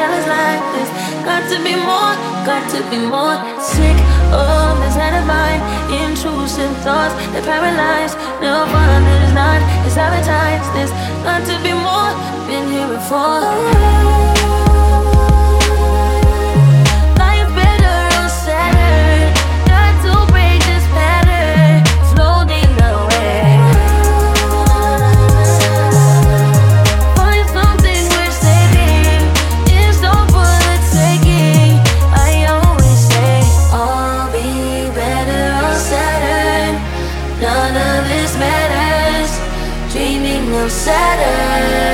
There's got to be more, got to be more. Sick of this head of mine, intrusive thoughts that paralyze. No fun that is not, it's advertised. There's got to be more, been here before. None of this matters. Dreaming of Saturn.